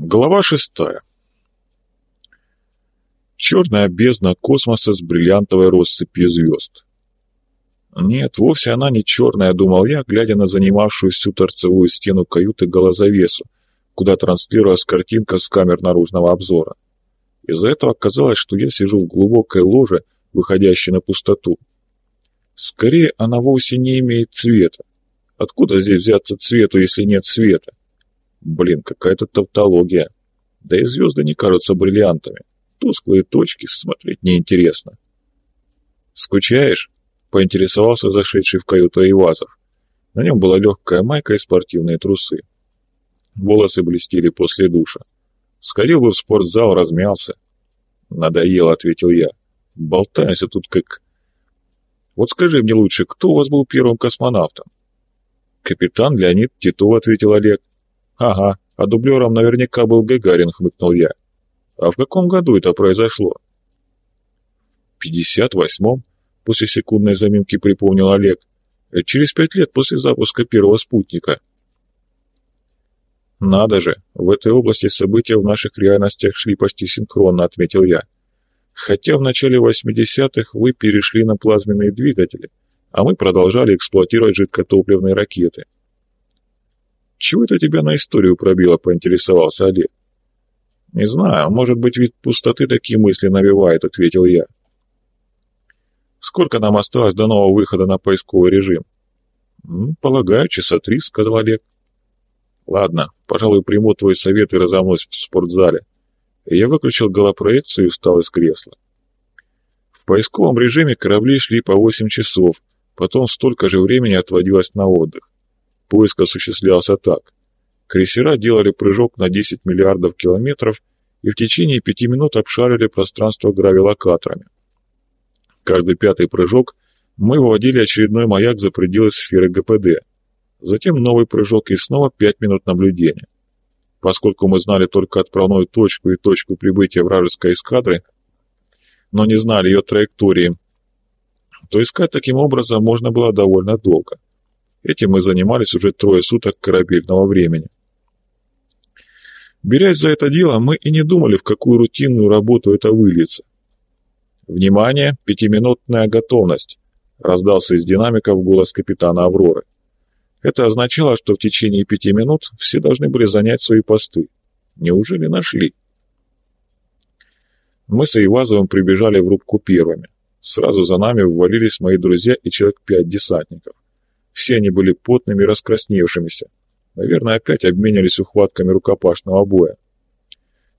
Глава шестая. Черная бездна космоса с бриллиантовой россыпью звезд. Нет, вовсе она не черная, думал я, глядя на занимавшую всю торцевую стену каюты голозавесу, куда транслировалась картинка с камер наружного обзора. Из-за этого казалось, что я сижу в глубокой ложе, выходящей на пустоту. Скорее, она вовсе не имеет цвета. Откуда здесь взяться цвету, если нет света? Блин, какая-то тавтология. Да и звезды не кажутся бриллиантами. Тусклые точки, смотреть неинтересно. «Скучаешь?» — поинтересовался зашедший в каюту Ивазов. На нем была легкая майка и спортивные трусы. Волосы блестели после душа. Сходил бы в спортзал, размялся. «Надоело», — ответил я. «Болтаемся тут как...» «Вот скажи мне лучше, кто у вас был первым космонавтом?» «Капитан Леонид Титов», — ответил Олег. «Ага, а дублером наверняка был Гагарин», — хмыкнул я. «А в каком году это произошло?» «В пятьдесят восьмом», — после секундной заминки припомнил Олег. «Через пять лет после запуска первого спутника». «Надо же, в этой области события в наших реальностях шли почти синхронно», — отметил я. «Хотя в начале 80-х вы перешли на плазменные двигатели, а мы продолжали эксплуатировать жидкотопливные ракеты». «Чего это тебя на историю пробило?» — поинтересовался Олег. «Не знаю, может быть, вид пустоты такие мысли навевает», — ответил я. «Сколько нам осталось до нового выхода на поисковый режим?» «Полагаю, часа три», — сказал Олег. «Ладно, пожалуй, приму твой совет и разомнусь в спортзале». Я выключил голопроекцию и встал из кресла. В поисковом режиме корабли шли по 8 часов, потом столько же времени отводилось на отдых. Поиск осуществлялся так. Крейсера делали прыжок на 10 миллиардов километров и в течение пяти минут обшарили пространство гравилокаторами. Каждый пятый прыжок мы выводили очередной маяк за пределы сферы ГПД. Затем новый прыжок и снова пять минут наблюдения. Поскольку мы знали только отправную точку и точку прибытия вражеской эскадры, но не знали ее траектории, то искать таким образом можно было довольно долго. Этим мы занимались уже трое суток корабельного времени. Берясь за это дело, мы и не думали, в какую рутинную работу это выльется. «Внимание! Пятиминутная готовность!» — раздался из динамиков голос капитана «Авроры». Это означало, что в течение пяти минут все должны были занять свои посты. Неужели нашли? Мы с Ивазовым прибежали в рубку первыми. Сразу за нами ввалились мои друзья и человек пять десантников. Все они были потными и раскрасневшимися. Наверное, опять обменялись ухватками рукопашного боя.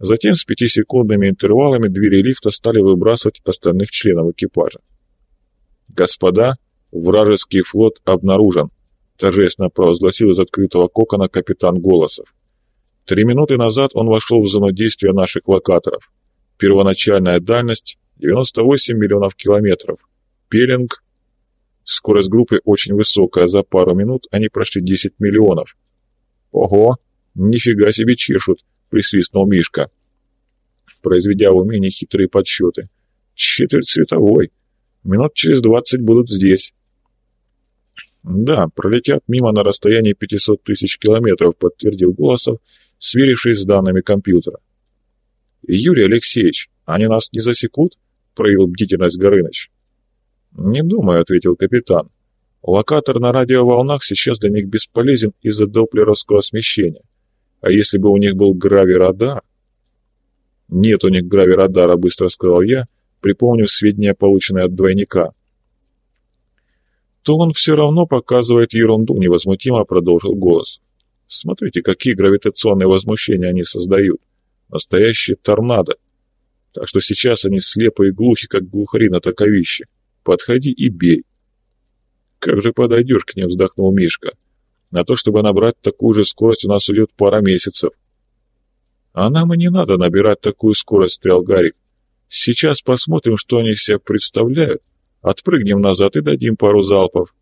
Затем с пятисекундными интервалами двери лифта стали выбрасывать остальных членов экипажа. «Господа, вражеский флот обнаружен», — торжественно провозгласил из открытого кокона капитан Голосов. Три минуты назад он вошел в зону действия наших локаторов. Первоначальная дальность — 98 миллионов километров. Пелинг Скорость группы очень высокая, за пару минут они прошли 10 миллионов. Ого, нифига себе чешут, присвистнул Мишка, произведя в уме нехитрые подсчеты. Четверть световой. Минут через 20 будут здесь. Да, пролетят мимо на расстоянии 500 тысяч километров, подтвердил Голосов, сверившись с данными компьютера. Юрий Алексеевич, они нас не засекут? проявил бдительность Горыныч. «Не думаю», — ответил капитан. «Локатор на радиоволнах сейчас для них бесполезен из-за доплеровского смещения. А если бы у них был гравирадар...» «Нет у них гравирадара», — быстро сказал я, припомнив сведения, полученные от двойника. «То он все равно показывает ерунду», — невозмутимо продолжил голос. «Смотрите, какие гравитационные возмущения они создают. Настоящие торнадо. Так что сейчас они слепы и глухи, как глухари на таковище. Подходи и бей. Как же подойдешь к ним, вздохнул Мишка. На то, чтобы набрать такую же скорость, у нас уйдет пара месяцев. А нам и не надо набирать такую скорость, стрел Гарик. Сейчас посмотрим, что они себя представляют. Отпрыгнем назад и дадим пару залпов.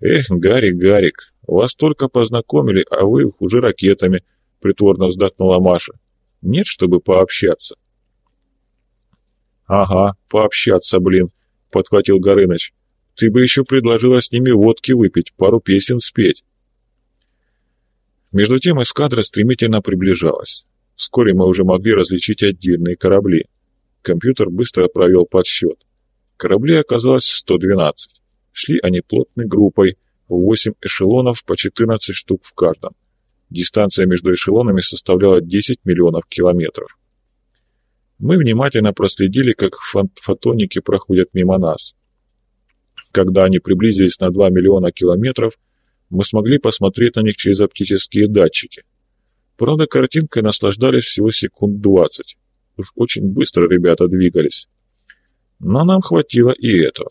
Эх, Гарик, Гарик, вас только познакомили, а вы уже ракетами, притворно вздохнула Маша. Нет, чтобы пообщаться. Ага, пообщаться, блин, — подхватил Горыныч. «Ты бы еще предложила с ними водки выпить, пару песен спеть». Между тем эскадра стремительно приближалась. Вскоре мы уже могли различить отдельные корабли. Компьютер быстро провел подсчет. Кораблей оказалось 112. Шли они плотной группой, 8 эшелонов по 14 штук в каждом. Дистанция между эшелонами составляла 10 миллионов километров. Мы внимательно проследили, как фотоники проходят мимо нас. Когда они приблизились на 2 миллиона километров, мы смогли посмотреть на них через оптические датчики. Правда, картинкой наслаждались всего секунд 20. Уж очень быстро ребята двигались. Но нам хватило и этого.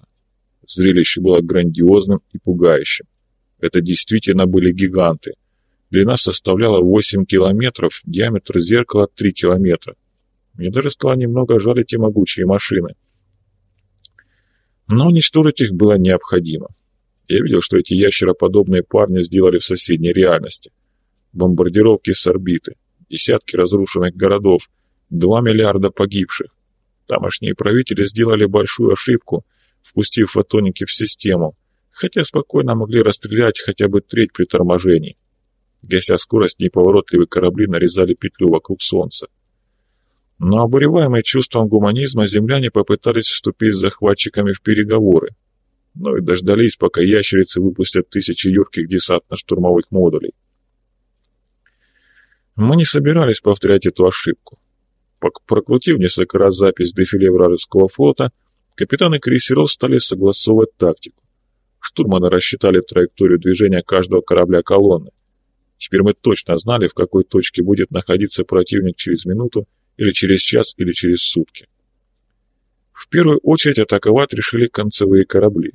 Зрелище было грандиозным и пугающим. Это действительно были гиганты. Длина составляла 8 километров, диаметр зеркала 3 километра. Мне даже стало немного жаль эти могучие машины. Но уничтожить их было необходимо. Я видел, что эти ящероподобные парни сделали в соседней реальности. Бомбардировки с орбиты, десятки разрушенных городов, 2 миллиарда погибших. Тамошние правители сделали большую ошибку, впустив фотоники в систему, хотя спокойно могли расстрелять хотя бы треть при торможении. Гася скорость, неповоротливые корабли нарезали петлю вокруг Солнца. Но обуреваемые чувством гуманизма земляне попытались вступить с захватчиками в переговоры, но и дождались, пока ящерицы выпустят тысячи юрких десантно-штурмовых модулей. Мы не собирались повторять эту ошибку. Прокрутив несколько раз запись дефиле вражеского флота, капитаны крейсеров стали согласовывать тактику. Штурманы рассчитали траекторию движения каждого корабля колонны. Теперь мы точно знали, в какой точке будет находиться противник через минуту, или через час, или через сутки. В первую очередь атаковать решили концевые корабли.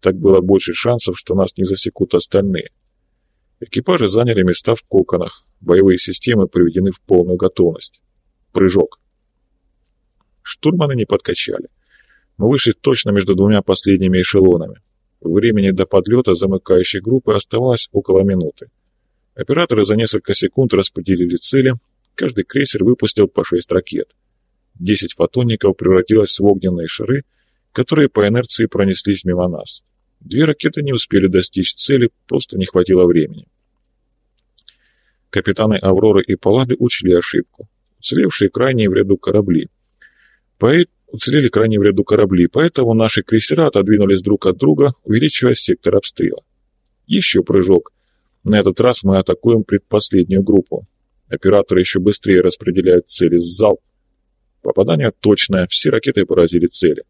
Так было больше шансов, что нас не засекут остальные. Экипажи заняли места в коконах, боевые системы приведены в полную готовность. Прыжок. Штурманы не подкачали. Мы вышли точно между двумя последними эшелонами. Времени до подлета замыкающей группы оставалось около минуты. Операторы за несколько секунд распределили цели, каждый крейсер выпустил по шесть ракет. Десять фотонников превратилось в огненные шары, которые по инерции пронеслись мимо нас. Две ракеты не успели достичь цели, просто не хватило времени. Капитаны «Авроры» и «Паллады» учли ошибку. Уцелевшие крайние в ряду корабли. Уцелели крайние в ряду корабли, поэтому наши крейсера отодвинулись друг от друга, увеличивая сектор обстрела. Еще прыжок. На этот раз мы атакуем предпоследнюю группу. Операторы еще быстрее распределяют цели с залп. Попадание точное, все ракеты поразили цели.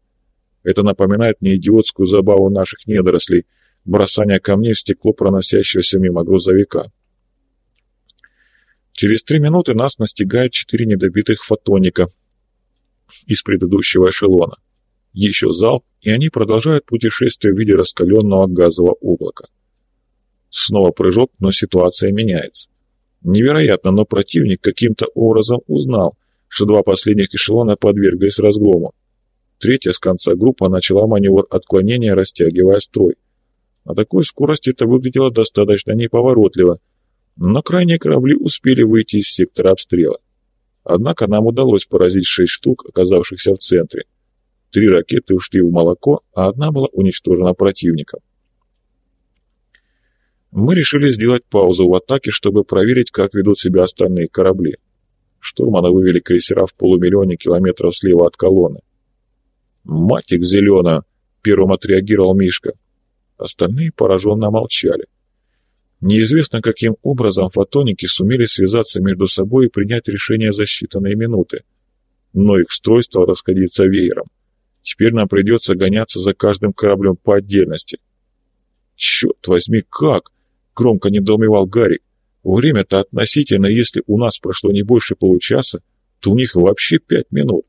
Это напоминает мне идиотскую забаву наших недорослей – бросание камней в стекло проносящегося мимо грузовика. Через три минуты нас настигают четыре недобитых фотоника из предыдущего эшелона. Еще залп, и они продолжают путешествие в виде раскаленного газового облака. Снова прыжок, но ситуация меняется. Невероятно, но противник каким-то образом узнал, что два последних эшелона подверглись разгрому. Третья с конца группа начала маневр отклонения, растягивая строй. На такой скорости это выглядело достаточно неповоротливо, но крайние корабли успели выйти из сектора обстрела. Однако нам удалось поразить шесть штук, оказавшихся в центре. Три ракеты ушли в молоко, а одна была уничтожена противником. Мы решили сделать паузу в атаке, чтобы проверить, как ведут себя остальные корабли. Штурманы вывели крейсера в полумиллионе километров слева от колонны. «Матик зеленая!» — первым отреагировал Мишка. Остальные пораженно молчали. Неизвестно, каким образом фотоники сумели связаться между собой и принять решение за считанные минуты. Но их строй стал расходиться веером. Теперь нам придется гоняться за каждым кораблем по отдельности. «Черт возьми, как?» — громко недоумевал Гарри. «Время-то относительно, если у нас прошло не больше получаса, то у них вообще пять минут».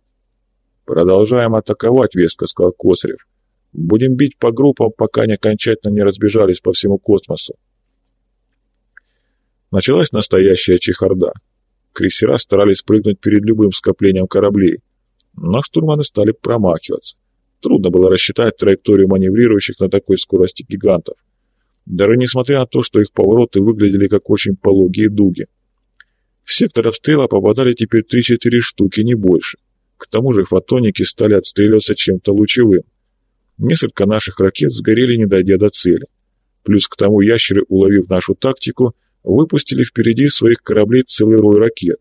«Продолжаем атаковать», — веско сказал Косарев. «Будем бить по группам, пока они окончательно не разбежались по всему космосу». Началась настоящая чехарда. Крейсера старались прыгнуть перед любым скоплением кораблей, но штурманы стали промахиваться. Трудно было рассчитать траекторию маневрирующих на такой скорости гигантов. Даже несмотря на то, что их повороты выглядели как очень пологие дуги. В сектор обстрела попадали теперь 3-4 штуки, не больше. К тому же фотоники стали отстреливаться чем-то лучевым. Несколько наших ракет сгорели, не дойдя до цели. Плюс к тому ящеры, уловив нашу тактику, выпустили впереди своих кораблей целый рой ракет.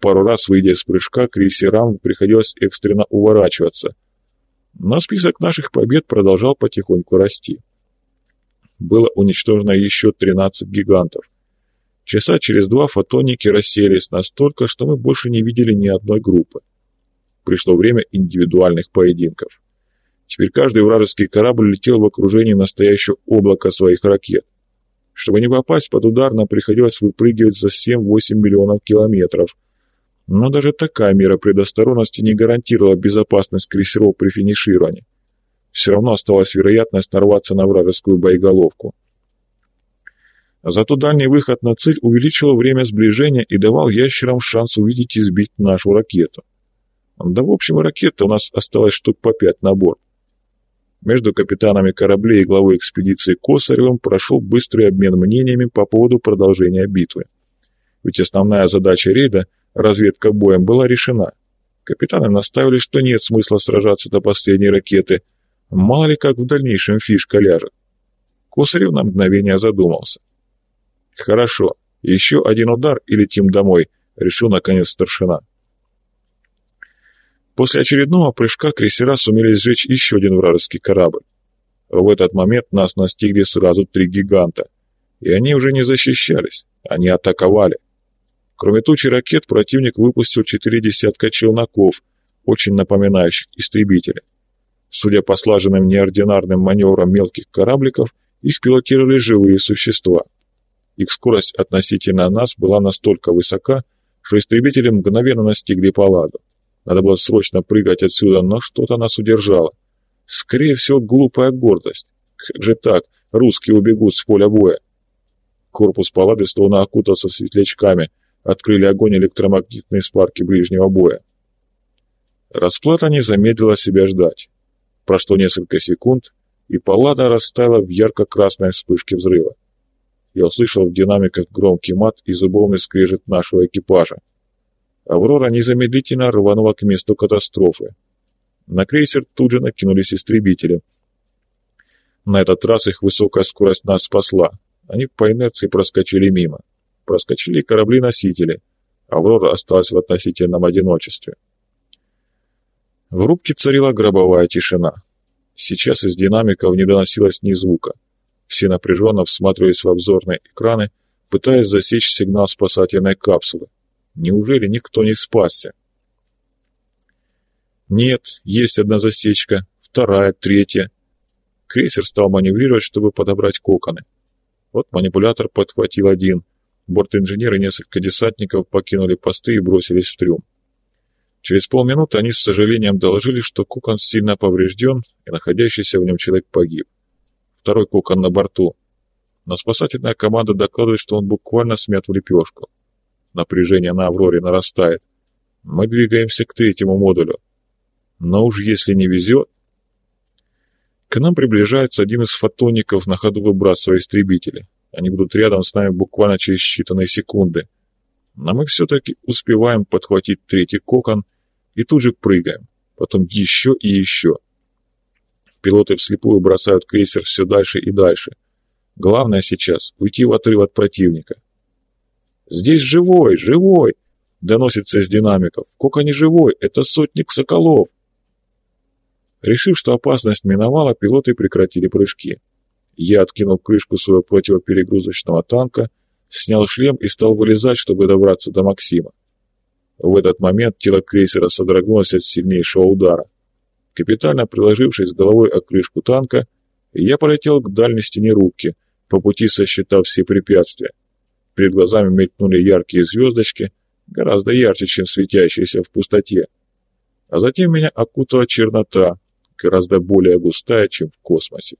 Пару раз, выйдя из прыжка, крейсерам приходилось экстренно уворачиваться. Но список наших побед продолжал потихоньку расти. Было уничтожено еще 13 гигантов. Часа через два фотоники расселись настолько, что мы больше не видели ни одной группы. Пришло время индивидуальных поединков. Теперь каждый вражеский корабль летел в окружении настоящего облака своих ракет. Чтобы не попасть под удар, нам приходилось выпрыгивать за 7-8 миллионов километров – но даже такая мера предосторожности не гарантировала безопасность крейсеров при финишировании. Все равно оставалась вероятность нарваться на вражескую боеголовку. Зато дальний выход на цель увеличивал время сближения и давал ящерам шанс увидеть и сбить нашу ракету. Да, в общем, ракета у нас осталось штук по пять на борт. Между капитанами кораблей и главой экспедиции Косаревым прошел быстрый обмен мнениями по поводу продолжения битвы. Ведь основная задача рейда – разведка боем была решена. Капитаны наставили, что нет смысла сражаться до последней ракеты. Мало ли как в дальнейшем фишка ляжет. Косарев на мгновение задумался. «Хорошо, еще один удар и летим домой», — решил наконец старшина. После очередного прыжка крейсера сумели сжечь еще один вражеский корабль. В этот момент нас настигли сразу три гиганта. И они уже не защищались, они атаковали. Кроме тучи ракет, противник выпустил четыре десятка челноков, очень напоминающих истребители. Судя по слаженным неординарным маневрам мелких корабликов, их пилотировали живые существа. Их скорость относительно нас была настолько высока, что истребители мгновенно настигли паладу. Надо было срочно прыгать отсюда, но что-то нас удержало. Скорее всего, глупая гордость. Как же так? Русские убегут с поля боя. Корпус палады словно окутался светлячками – открыли огонь электромагнитные спарки ближнего боя. Расплата не замедлила себя ждать. Прошло несколько секунд, и паллада растаяла в ярко-красной вспышке взрыва. Я услышал в динамиках громкий мат и зубовный скрежет нашего экипажа. «Аврора» незамедлительно рванула к месту катастрофы. На крейсер тут же накинулись истребители. На этот раз их высокая скорость нас спасла. Они по инерции проскочили мимо проскочили корабли-носители. Аврора осталась в относительном одиночестве. В рубке царила гробовая тишина. Сейчас из динамиков не доносилось ни звука. Все напряженно всматривались в обзорные экраны, пытаясь засечь сигнал спасательной капсулы. Неужели никто не спасся? Нет, есть одна засечка, вторая, третья. Крейсер стал маневрировать, чтобы подобрать коконы. Вот манипулятор подхватил один — Борт-инженер и несколько десантников покинули посты и бросились в трюм. Через полминуты они с сожалением доложили, что кокон сильно поврежден, и находящийся в нем человек погиб. Второй кокон на борту. Но спасательная команда докладывает, что он буквально смят в лепешку. Напряжение на «Авроре» нарастает. Мы двигаемся к третьему модулю. Но уж если не везет... К нам приближается один из фотоников, на ходу выбрасывая истребители. Они будут рядом с нами буквально через считанные секунды. Но мы все-таки успеваем подхватить третий кокон и тут же прыгаем. Потом еще и еще. Пилоты вслепую бросают крейсер все дальше и дальше. Главное сейчас — уйти в отрыв от противника. «Здесь живой, живой!» — доносится из динамиков. «Кокон не живой, это сотник Соколов!» Решив, что опасность миновала, пилоты прекратили прыжки. Я откинул крышку своего противоперегрузочного танка, снял шлем и стал вылезать, чтобы добраться до Максима. В этот момент тело крейсера содрогнулось от сильнейшего удара. Капитально приложившись головой о крышку танка, я полетел к дальней стене рубки, по пути сосчитав все препятствия. Перед глазами мелькнули яркие звездочки, гораздо ярче, чем светящиеся в пустоте. А затем меня окутала чернота, гораздо более густая, чем в космосе.